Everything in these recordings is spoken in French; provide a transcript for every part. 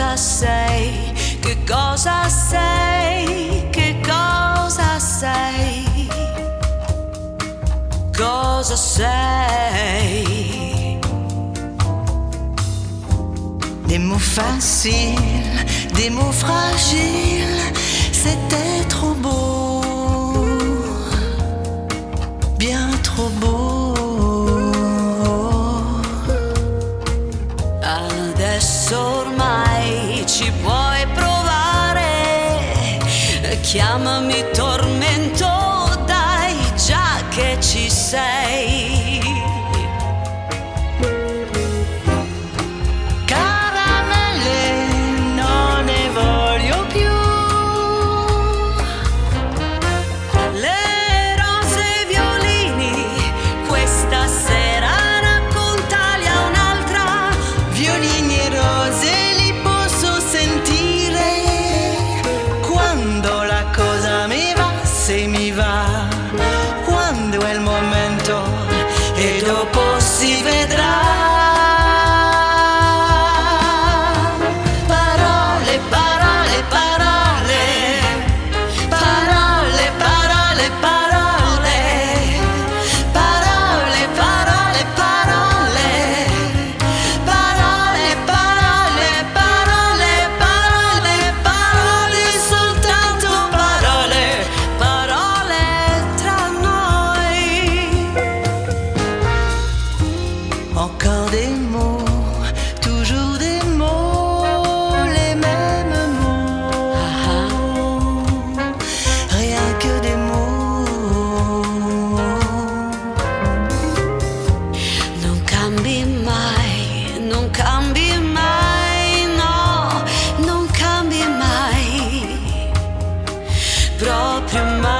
cosa sei, che cosa sei, che cosa sei, cosa sei? Des mots faciles, des mots fragiles, c'était trop beau, bien trop beau. Chiamami tormento, dai, già che ci sei. si vedrà. próprio mais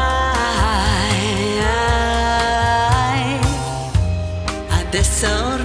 A atenção